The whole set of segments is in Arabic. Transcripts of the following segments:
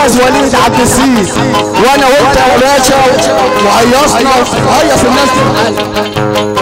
الاستاذ وليد عبد السيد. وأنا وأنت يا باشا وهيصنا وهيص الناس.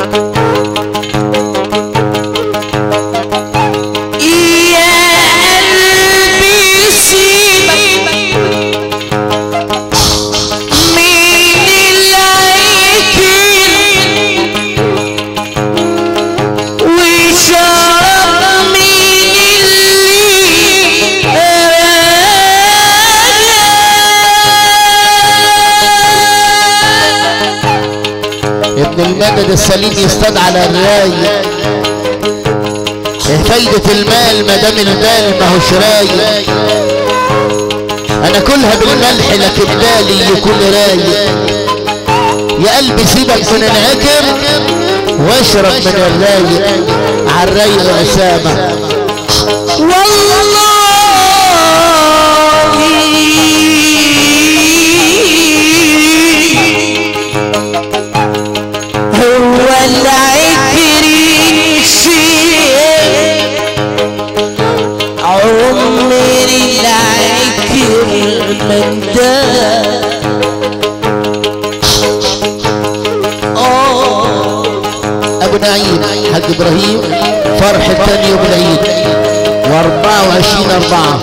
المدد السليم يصطاد على الراي. إيه فايدة المال ما دام المال ما هوش راي. أنا كلها بالملح لكن بالي يكون راي. يا قلبي سيبك من العكر واشرب من الراي. عالراي وأسامة. نعيم حاج إبراهيم فرح التاني يوم العيد. وأربعة وعشرين أربعة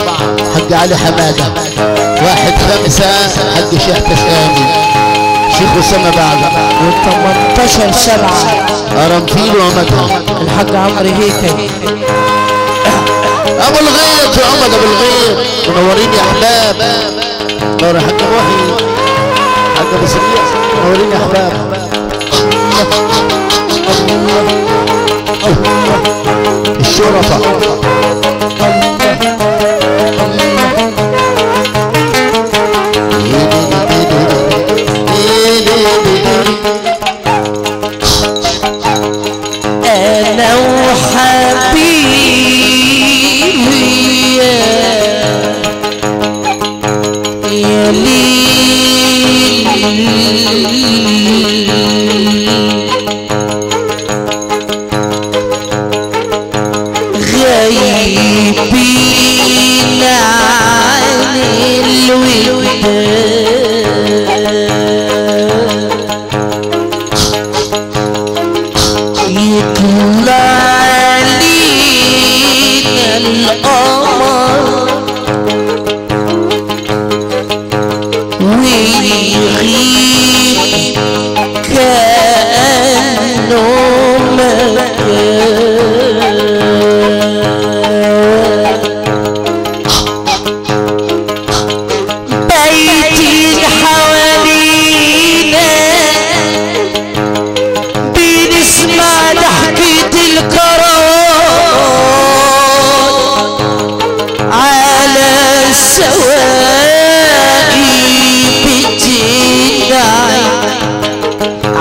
حاج علي حمادة. واحد خمسة حاج شيخ تسامي شيخ أسامة بعد. و18 سبعة. قرنفيل ومدها الحاج عمرو أبو الغيط يا عمد أبو الغيط منورين يا احباب نور حاج روحي حاج أبو سريع منورين يا أحباب. الشرفة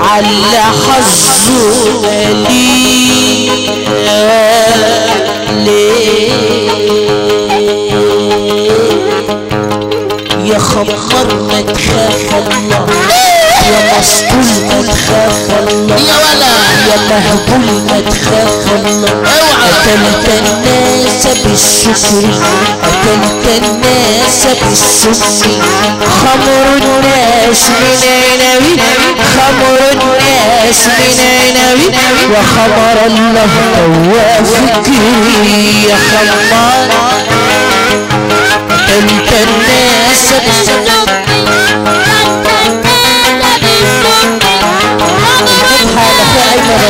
على حظه يا خمر ما تخاف الله. يا مسطول ما تخاف الله. يا ولا. يا مهبول ما تخاف الله قتلت الناس بالشكر قتلت الناس بالسكر. خمر الناس من عنبي خمر الناس من عنبي وخمر الله توافقي يا خمار. قتلت الناس بالسكر.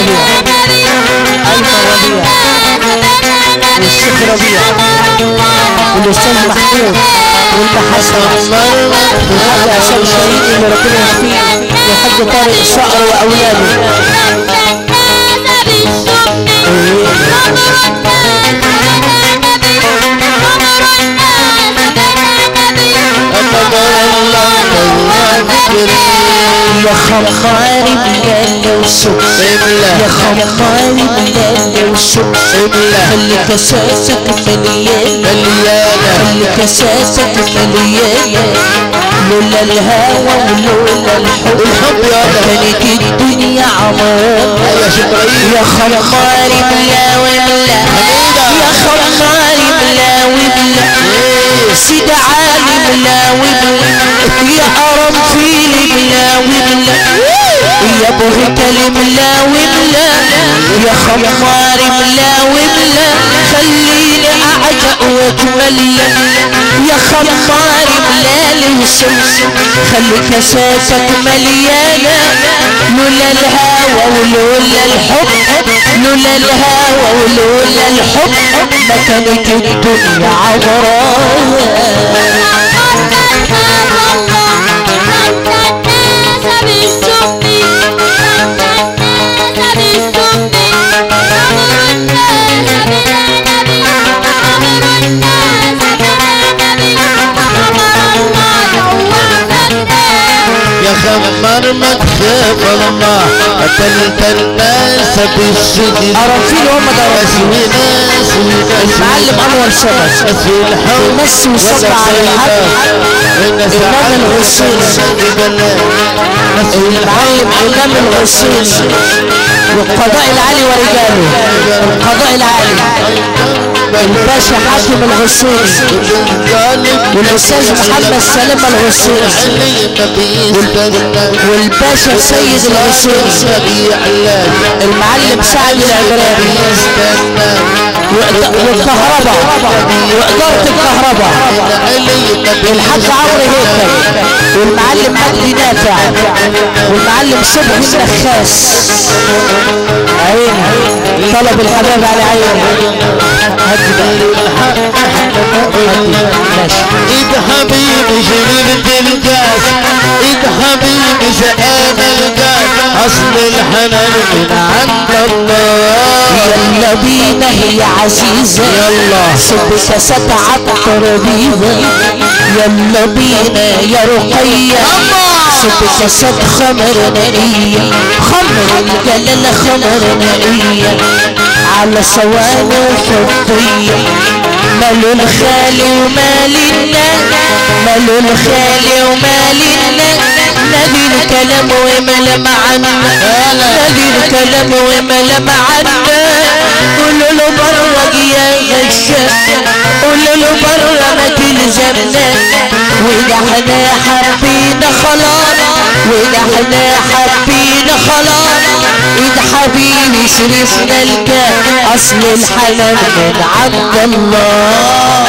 ربيع أين ربيع. والشيخ ربيع. والأستاذ محمود. وانت حسن والحاج عشان شهيد اللي ربنا يشفيه. والحاج طارق صقر وأولاده. يا خمخاري وشوف املا يا خمار مليان وشوف املا خلي كساسك مليانة مليانة خلي كساسك مليانة لولا الهوى ولولا الحب. الحب يا كانت الدنيا عمارة يا شبريل يا خمار بلا وبلا يا خمار بلا وبلا سيد علي بلا وبلا يا قرنفيل بلا وبلا يا بغيت الملاوي ملا يا خمار ملا خليني اعجق وأتملى. يا خمار ملالي الشمس خلي كاساتك مليانة. لولا الهوى ولولا الحب لولا الهوى ولولا الحب ما كانت الدنيا عبراها tan tan tan بالسجن قرنفيل هم المعلم في الحب بيمسي ويصب على الناس إمام الغسيل. المعلم إمام الغسيل والقضاء العالي ورجاله. القضاء العالي الباشا حاتم الغسيل والأستاذ محمد سلام الغسيل والباشا سيد الغسيل المعلم سعد العبراني والكهرباء. وإدارة الكهرباء. والحاج عمرو هيكل والمعلم مجدي نافع. والمعلم صبحي النخاس عيني. طلب الحباب على عيني. هدي بقى ماشي إيد حبيبي شربت الكاس إيد حبيبي الكاس اصل الحنان من عند الله. يلا بينا هي عزيزة. يلا صب كاسات عطر بينا يلا بينا يا رقية. صب كاسات خمر نقية خمر الجلال خمر نقية على صواني وفضية مالو الخالي ومالنا مالو الخالي ومالنا نبي الكلام وملأ معنا. نبي الكلام وملأ معنا. قولوا له برج يا غشام قولوا له برج ما تلزمنا وده إحنا حبينا خلاص وده إحنا حبينا خلاص ايد حبيبي شرفنا الكام أصل الحنان من عند الله.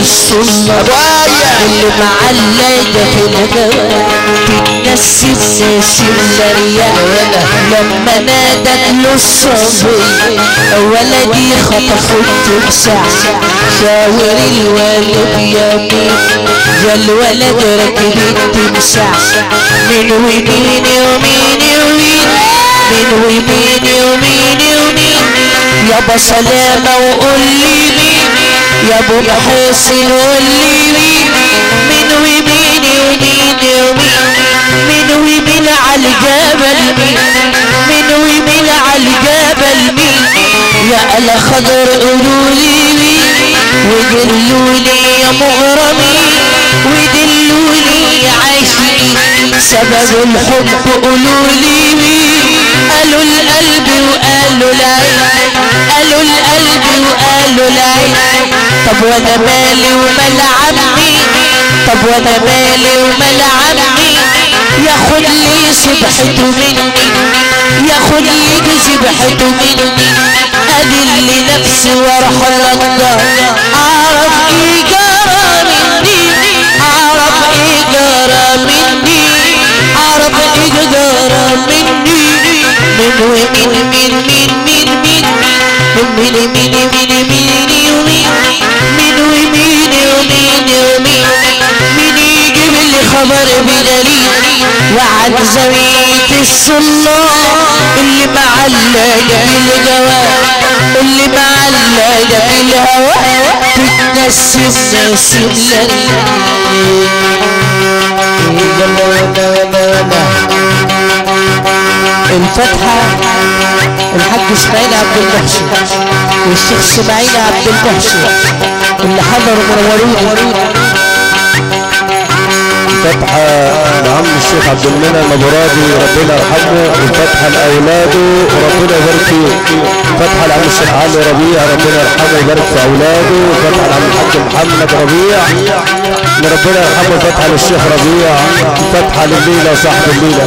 السنة اللي معلقة في الهواء تتنسي الناس الرياء لما نادت له الصبي ولدي خطف التمساح شاور الوالد يمين يا الولد ركب التمساح من ومين ومين ومين من ومين ومين ومين يابا سلامة وقول لي مين يا أبو محسن قول لي مين من ومين ومين ومين من ومين على الجبل مين من ومين على الجبل مين يا الا خضر قولوا لي مين ودلوا لي يا مغرمين ودلوا لي يا عاشقين سبب الحب قولوا لي قالوا القلب وقالوا العين قالوا القلب وقالوا العين. طب وأنا مالي ومال عمي. طب وأنا مالي ومال عمي. ياخد لي صبحته مني. ياخد لي سبحته مني. أذل نفسي وأروح الله. أعرف إيه جرى مني. أعرف إيه جرى مني. أعرف إيه جرى مني. من ومن من من من من, من, من, من ميني ميني ميني ومين يومين يومين من يجيب لي خبر بدليل وعن زويت السلطان اللي معلق بالجواب اللي معلق بالهواء بتنسم نسم لنا الفتحة الحاج اسماعيل عبد المحسن والشيخ اسماعيل عبد المحسن اللي حضروا منورين فتحة لعم الشيخ عبد المنعم أبو راضي ربنا يرحمه وفتحة لاولاده وربنا يبارك فيه. فتحة لعم الشيخ علي ربيع ربنا يرحمه ويبارك في أولاده. وفتحة لعم الحاج محمد ربيع ربنا يرحمه فتحة للشيخ ربيع. فتحة لليلة وصاحب الليلة.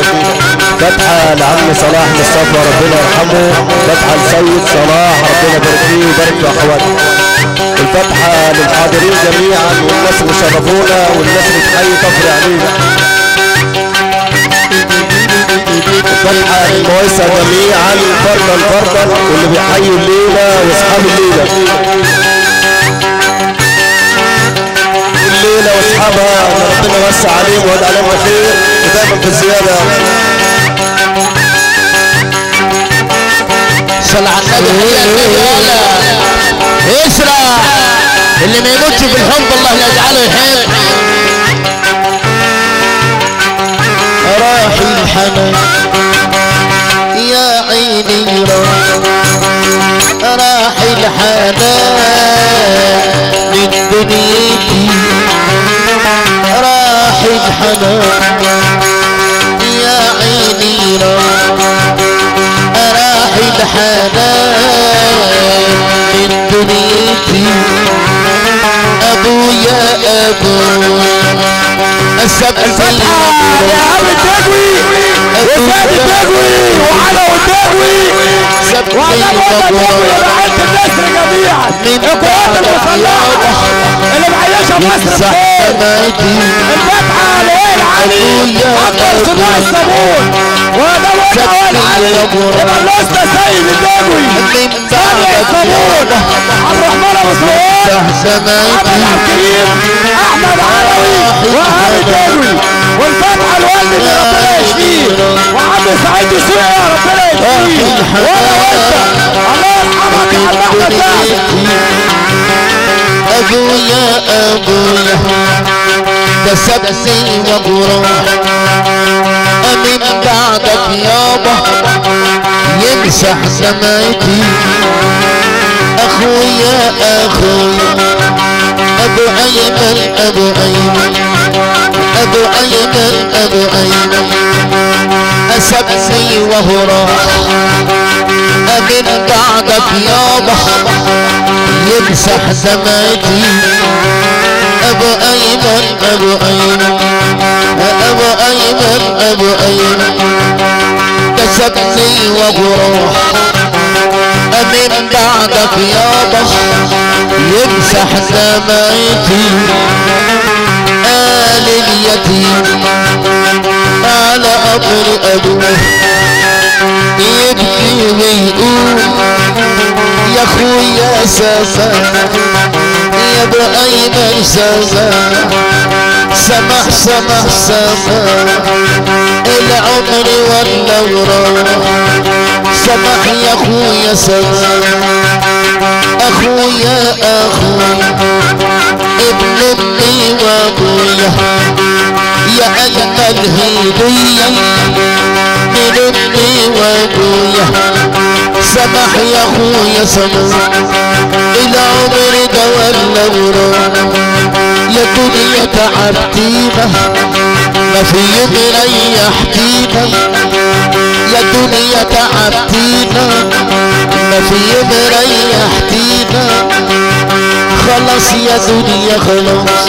فتحة لعم صلاح مصطفى ربنا يرحمه. فتحة لسيد صلاح ربنا يبارك فيه ويبارك في اخواته الفتحة للحاضرين جميعا والناس اللي شرفونا والناس اللي تحيي كفر علينا الفتحة للمويسة جميعا فردا فردا واللي بيحيي الليلة واصحاب الليلة. الليلة واصحابها ربنا يوسع عليهم ويجعل عليهم خير ودايما في الزيادة. صل على النبي اسرع اللي ما يموتش بالحب الله يجعله يحب راح الحنان. يا عيني راح راح الحنان. من دنيتي راح الحنان. الحنان من دنيتي ابويا ابو السبع الفتحة يا عم التجوي وسام التجوي وعلى التجوي وعلى التجوي وبعت النسر جميعا القوات المسلحة اللي معيشة مصر بخير الفتحة لويل علي أكبر صناع الصابون وده ويل علي يبقى الأسطى سيد التجوي ثاني الصابون عبد الرحمن أبو سعود عبد الكريم. أحمد علوي. وهاني التجوي والفتحة الوالد اللي ربنا يشفيه وعبد سعيد السوية ربنا يشفيه ولا وأنت. الله يرحمك. يا عم احمد ابويا ابويا ده سبسي وجروح من بعدك يابا يمسح سمايتي اخويا اخويا ابو ايمن ابو ايمن ابو ايمن ابو ايمن اسبسي وهو راح من بعدك يابا يمسح دمعتي ابو ايمن ابو ايمن ابو ايمن ابو ايمن كسبني وبروح من بعدك يابا يمسح دمعتي آل اليتيم على قبر ابوه يبكي ويقول يا خويا سما يا سما سمح سمح سما العمر ولا سمح يا خويا سما أخويا أخويا. ابن أمي وأبويا. يا اجمل هديه سمح يا اخويا سمح. العمر ده ولا وراح يا دنيا تعبتينا. ما في يوم ريحتينا يا دنيا تعبتينا. ما في يوم ريحتينا خلاص يا دنيا خلاص.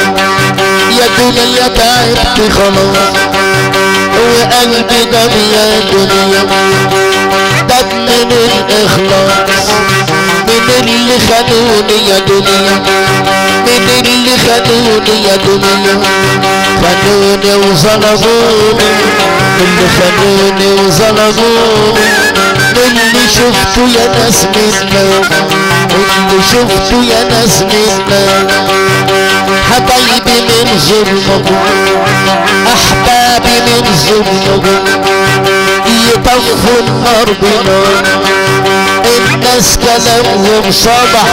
يا دنيا تعبت خلاص. وقلبي دم يا دنيا. من الإخلاص من اللي خدوني يا دنيا من اللي خدوني يا دنيا. خدوني وظلموني اللي خدوني وظلموني اللي شفته يا ناس منا اللي شفته يا ناس منا. حبايبي من ظلمهم أحبابي من ظلمهم يطفوا النار بنار الناس كلامهم صبح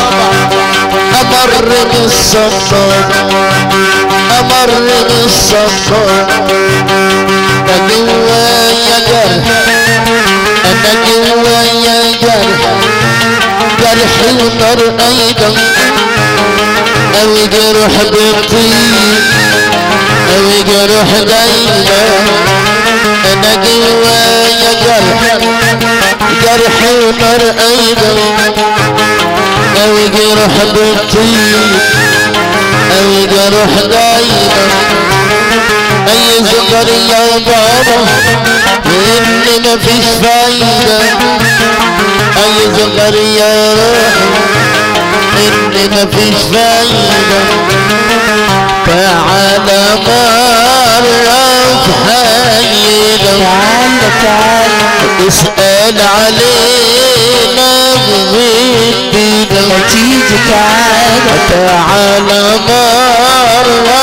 أمر من الصفار أمر الصفار أنا جوايا جرح. أنا جوايا جرح. جرح ونار أيضا. أو جرح بالطين أو جرح دايما جرح ونار أيضا. أو جرح بالطين أو جرح دايما أي زغر يا بابا. ان مفيش فايدة. أي زغر يا ان مفيش فايدة. تعالى مرة في حينا تعال تعال اسأل علينا بغدنا تيجي تعال تعالى مرة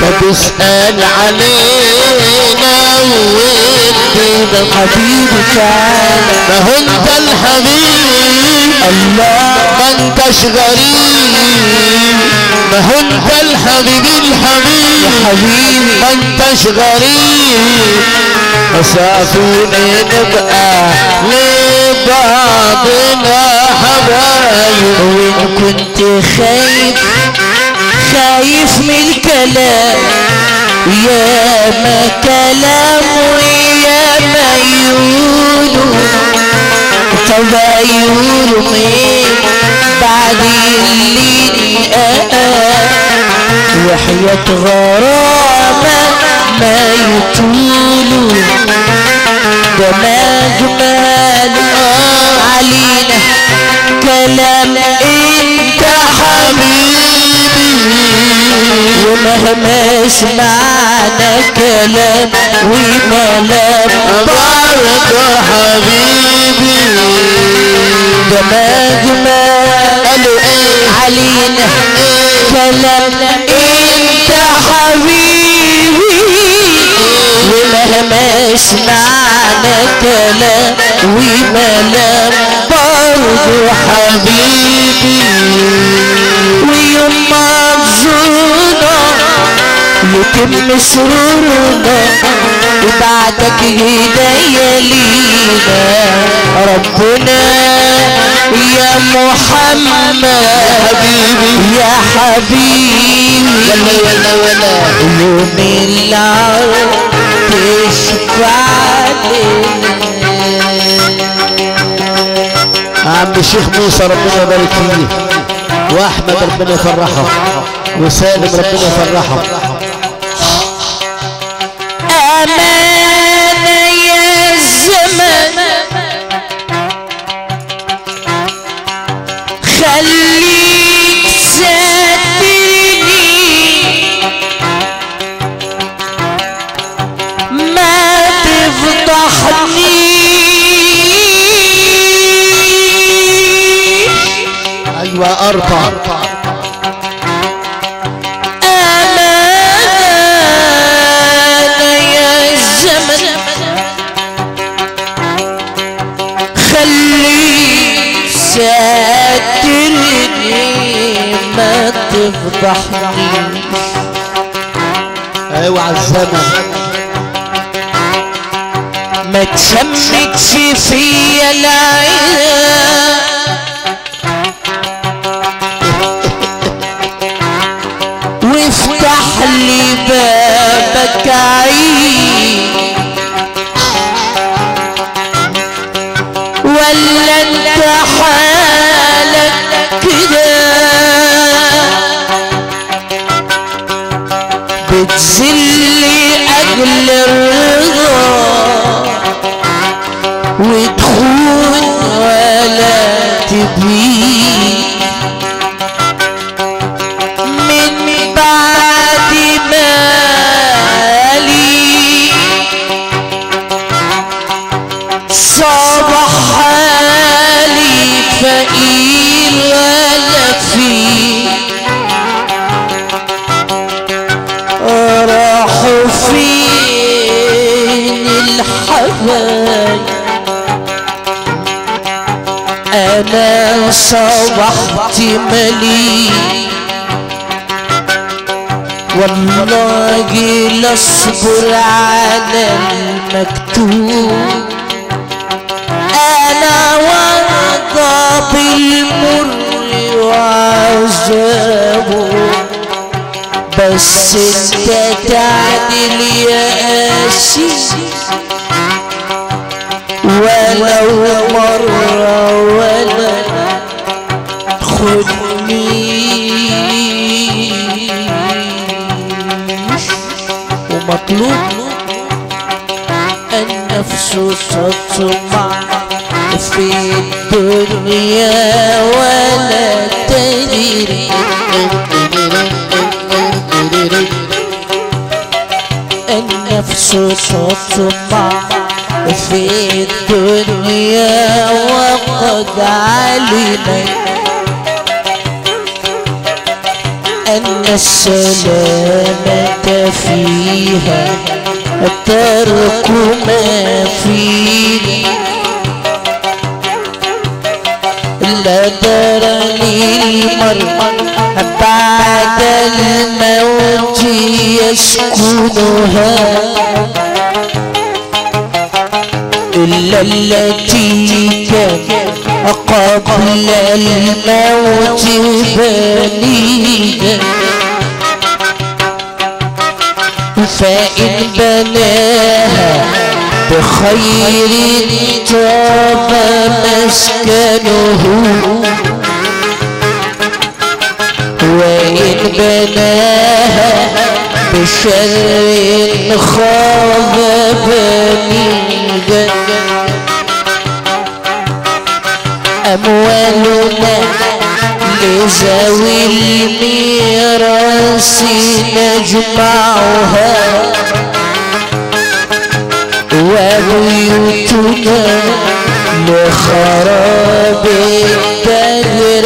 طب اسأل علينا ودنا حبيبي تعال ما هو انت الحبيب. الله ما انتش غريب. ما هو انت الحبيب. الحبيب حبيبي. ما انتش غريب. مسافوني نبقى لبعضنا حبايب. وإن كنت خايف خايف من الكلام. يا ما كلام ويا ما يقولوا طب يقولوا مين؟ بعد اللي انقال وحياة غرامة ما يطولوا. ده ما جمال علينا. كلام إنت حبيبي. ومهما سمعنا كلام وملام برضه حبيبي ده ما قالوا إيه علينا كلام انت حبيبي ومهما سمعنا كلام وملام برضو حبيبي يتم سرورنا وبعدك هدايا لينا ربنا يا محمد حبيبي يا حبيبي ولا ولا يوم العرض تشفع لنا عم الشيخ موسى ربنا يبارك فيه واحمد ربنا يفرحه وسالم ربنا يفرحه أربع أمانة يا الزمن. خليك ساترني ما تفضحنيش أيوه على الزمن. ما تشمتش فيا العين. وافتح لي بابك عين صبحت مليء والله لاصبر على المكتوب. أنا وارضى بالمر وعذابه بس انت تعدل يا قاسي ولو مرة ومطلوب النفس تطمع في الدنيا ولا تدري. النفس تطمع في الدنيا وقد علمت السلامة فيها ترك ما فيه لا درني المرء بعد الموت يسكنها. إلا التي كان قبل الموت بنيها. فإن بناها بخير طاب مسكنه. وإن بناها بشر خاب بنيها أموالنا لذوي الميراث نجمعها. وبيوتنا لخراب الدهر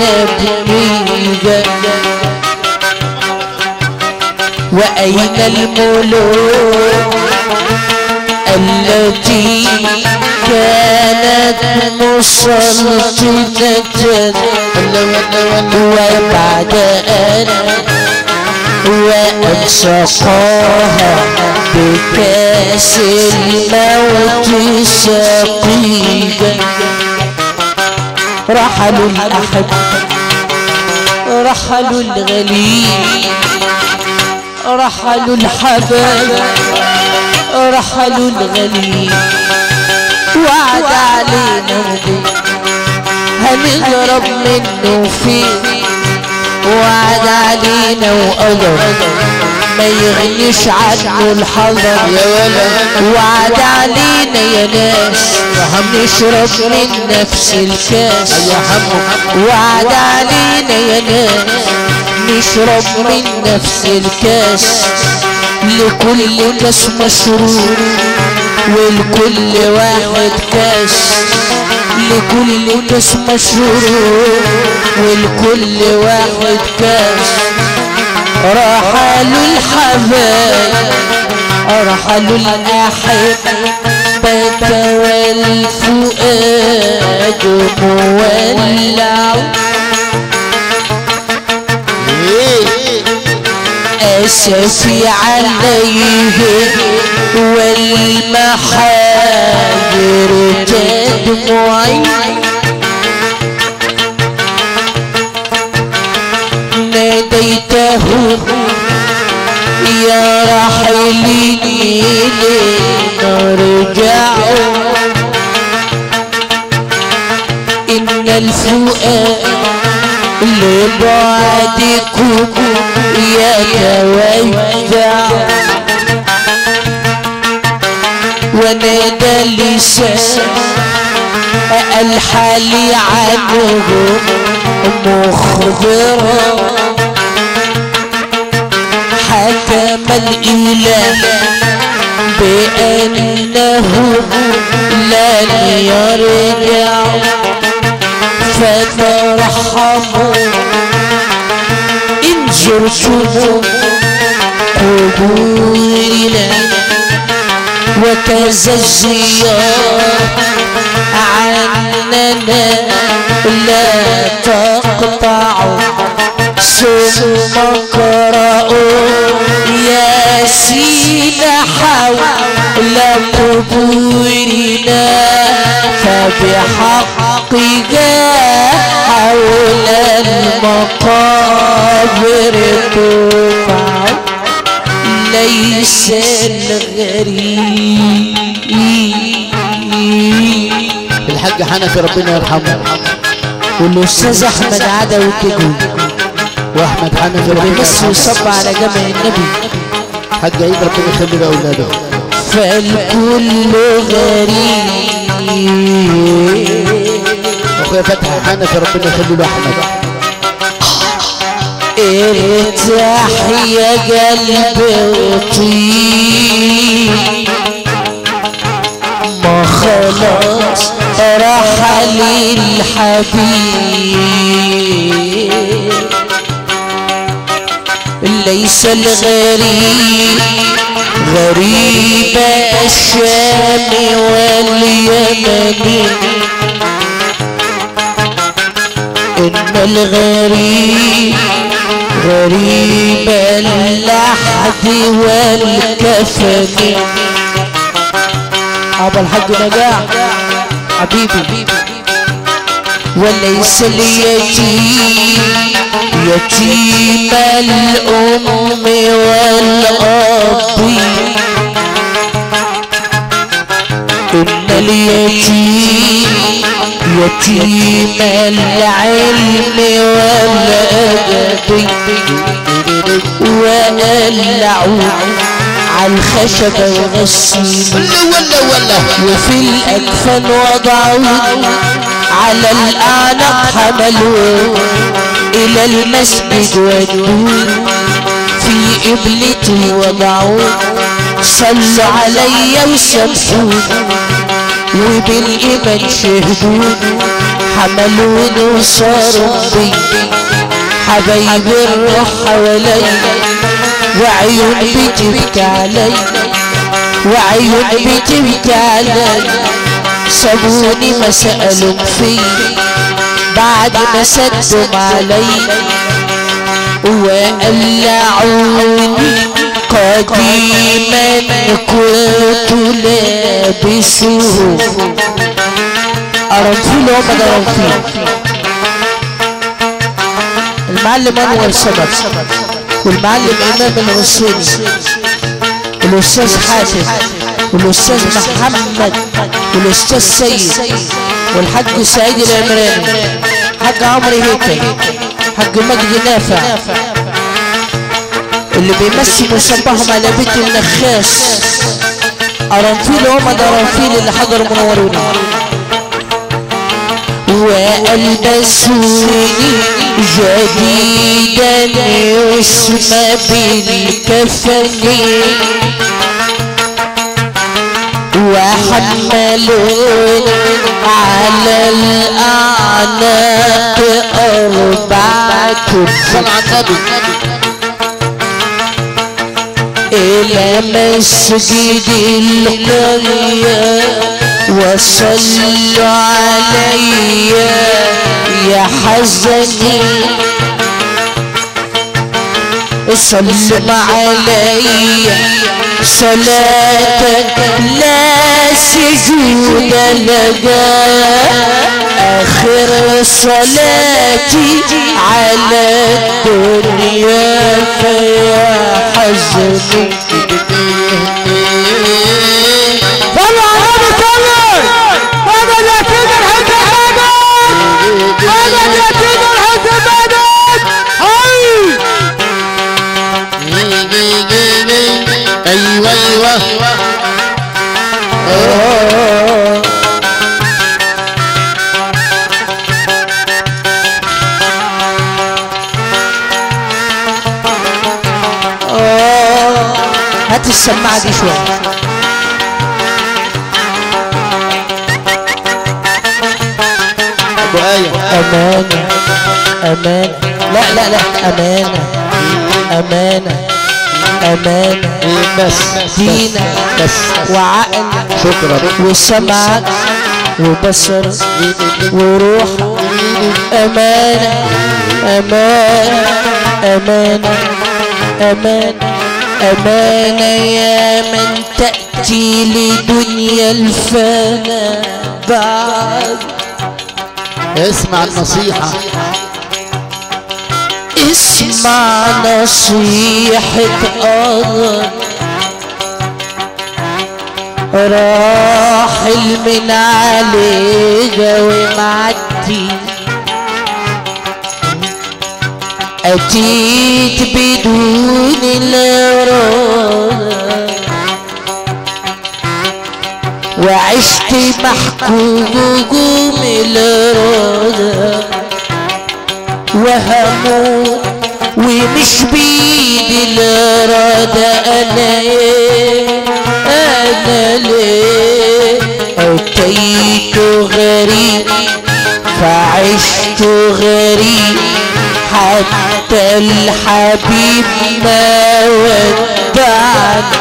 نبنيها وأين الملوك التي كانت مسلطنة وبعد أن وأن سقاها بكأس الموت سقيها رحلوا الأحد رحلوا الغليل رحلوا الحباب رحلوا الغليل. وعد علينا هنضرب منه فيه وعد علينا وقدر ما يغنيش عنه الحذر يا ولد. وعد علينا يا ناس نشرب من نفس الكاس وعد علينا يا ناس نشرب من نفس الكاس لكل كاس مشروب ولكل واحد كاس لكل كاس مشروب ولكل واحد كاس رحلوا الحبايب رحلوا الأحبة والفؤاد مولع أسفي عليه والمحاجر تدمعي ناديته يا رحيلي نرجع إن الفؤاد لبعدكم يتودع ونادى اللسان الحالي عنه مخبرا حكم الإله بأنه لن يرجع. فترحموا إن زرتم قبورنا وكذا الزيارة عننا لا تقطعوا ثم قرأوا ياسين حول قبورنا فبحقها حول المقابر ليس الغريب. الحاج حنفي ربنا يرحمه. والاستاذ أحمد عدوي كده وأحمد حنفي ربنا يرحمه. ويصب على جمع النبي. حاج عيد ربنا يخلي له أولاده. فالكل غريب. أخويا فتحي حنفي ربنا يخلي له أحمد. ارتاح يا قلب طيب ما خلاص رحل الحبيب ليس الغريب غريب الشام واليمن إن الغريب غريب اللحد والكفن. أبا الحاج نجاح. حبيبي. وليس اليتيم يتيم الأم والأب. إن اليتيم يتيم العلم والأدب وقلعوا ولا ولا وفي الأكفان وضعوا على الأعناق حملوا إلى المسجد ودوا. في قبلتي وضعوا صلوا علي وسبحوا وبالإيمان شهدوا حملوني وصاروا بي. حبايب الروح حوالي وعيون بتبكي علي. وعيون بتبكي علي. سابوني ما سألوا في بعد ما سدوا علي. وقلعوني قديما كنت لابسه قرنفيل ده قرنفيل المعلم انور سبب والمعلم امام الغسيني والاستاذ حاتم والاستاذ محمد والاستاذ سيد والحاج سعيد العمراني حاج عمرو هيكل حاج مجدي نافع اللي بيمثل ويصبحهم على بيت النخاس. قرنفيل هم ده قرنفيل اللي حضروا منوروني. وألبسوني جديدا يسمى بالكفن وحملون على صلى على النبي. إلى مسجد القرية وصلوا علي يا حزني. صلوا علي. صلاة لا سجود لها. آخر صلاتي على الدنيا فيا حزني. هات السماعة دي شوية. أمانة أمانة. لا لا لا أمانة. أمانة أمانة. إيه بس دينا بس بس. وعقل شكرا. وسمعك وبصر وروح. أمانة أمانة أمانة أمانة. أمانة يا من تأتي لدنيا الفنا بعد. اسمع النصيحة. اسمع نصيحة أغر راحل من عليك ومعدي. أتيت بدون الإرادة وعشت محكوم الإرادة وهموت ومش بيدي الإرادة أنا إيه؟ أنا ليه؟ أتيت غريب فعشت غريب. حتى الحبيب ما ودعني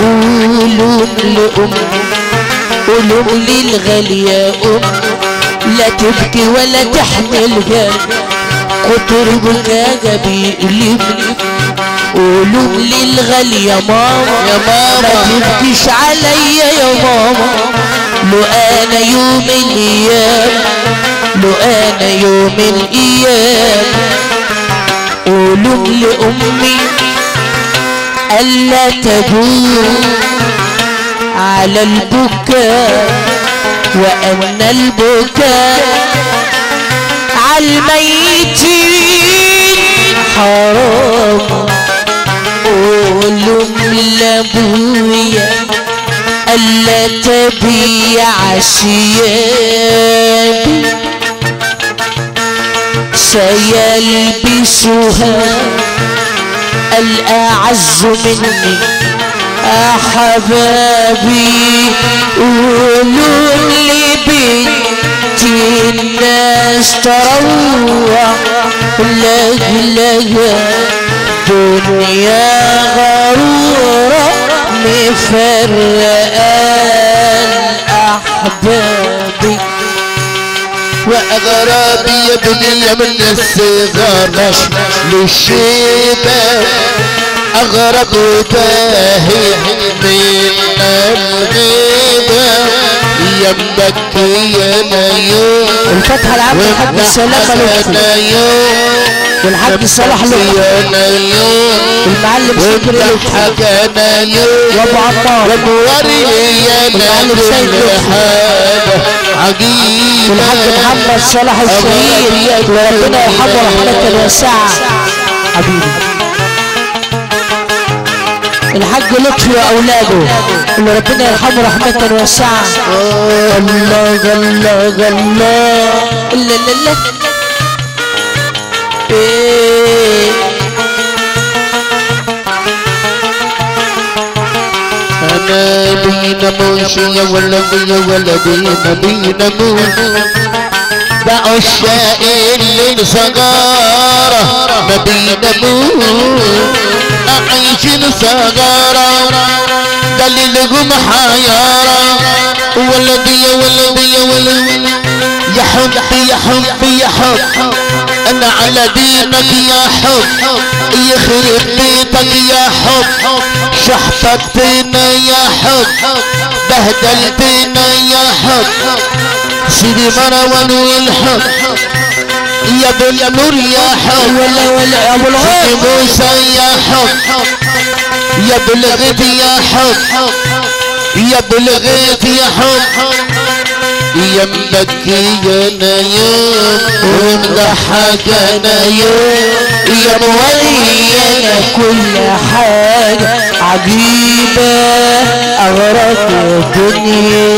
قولوا لأم قولوا للغالية أم. لا تبكي ولا تحملها قطر بكاجة بيقلبني قولوا للغالية ماما يا ماما. ما تبكيش عليا يا ماما. لو أنا يوم الإيام لو أنا يوم الإيام. قولوا لأمي ألا تدور على البكاء وأن البكاء على الميتين حرام. قولوا لأبويا الا تبيع ثيابي سيلبسها الأعز مني. أحبابي قولوا لي الناس تروح لجلها دنيا غرورة مفرقة أحبابي وأغرابي يا دنيا من الصغار للشيبة أغرب وتاهي من الغيبة يمك يا نيوم الفتحة العامة الحاج السلامة نيوم والحاج صلاح نيوم المعلم شكري لطفي وابو يا والمعلم سيد لطفي. والحاج محمد صلاح الشهيد. وربنا يرحمه رحمة واسعة. حبيبي. الحاج لطفي وأولاده. اللي ربنا يرحمه رحمة واسعة. الله الله الله لا لا إيه. انا بينا موش يا ولدي يا ولدي بينا موش بعشاق الليل صغارة ما بينا موش أعيش صغارة دليلهم حيارة ولدي يا ولدي يا ولدي يا حبي يا حبي يا حب أنا على دينك يا حب يخرب بيتك يا حب. شحطتنا يا حب بهدلتنا يا حب. سيدي مروان والحب يا ابو نور يا حب. ولا ولا يا ابو الغيب موسى يا حب يا ابو الغيث يا حب يا ابو الغيث يا حب. يا مبكي أنا ومضحك أنا يوم يا موينا كل حاجة عجيبة أغرق الدنيا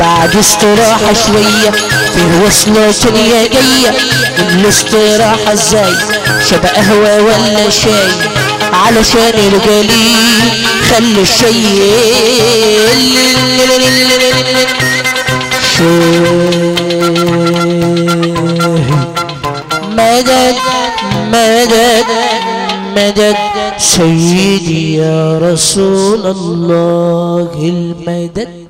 بعد استراحة شوية في وصلة تانية جاية الاستراحة إزاي شبه قهوة ولا شاي. علشان خلي الشاي شاي مدد مدد المدد سيدي يا رسول الله المدد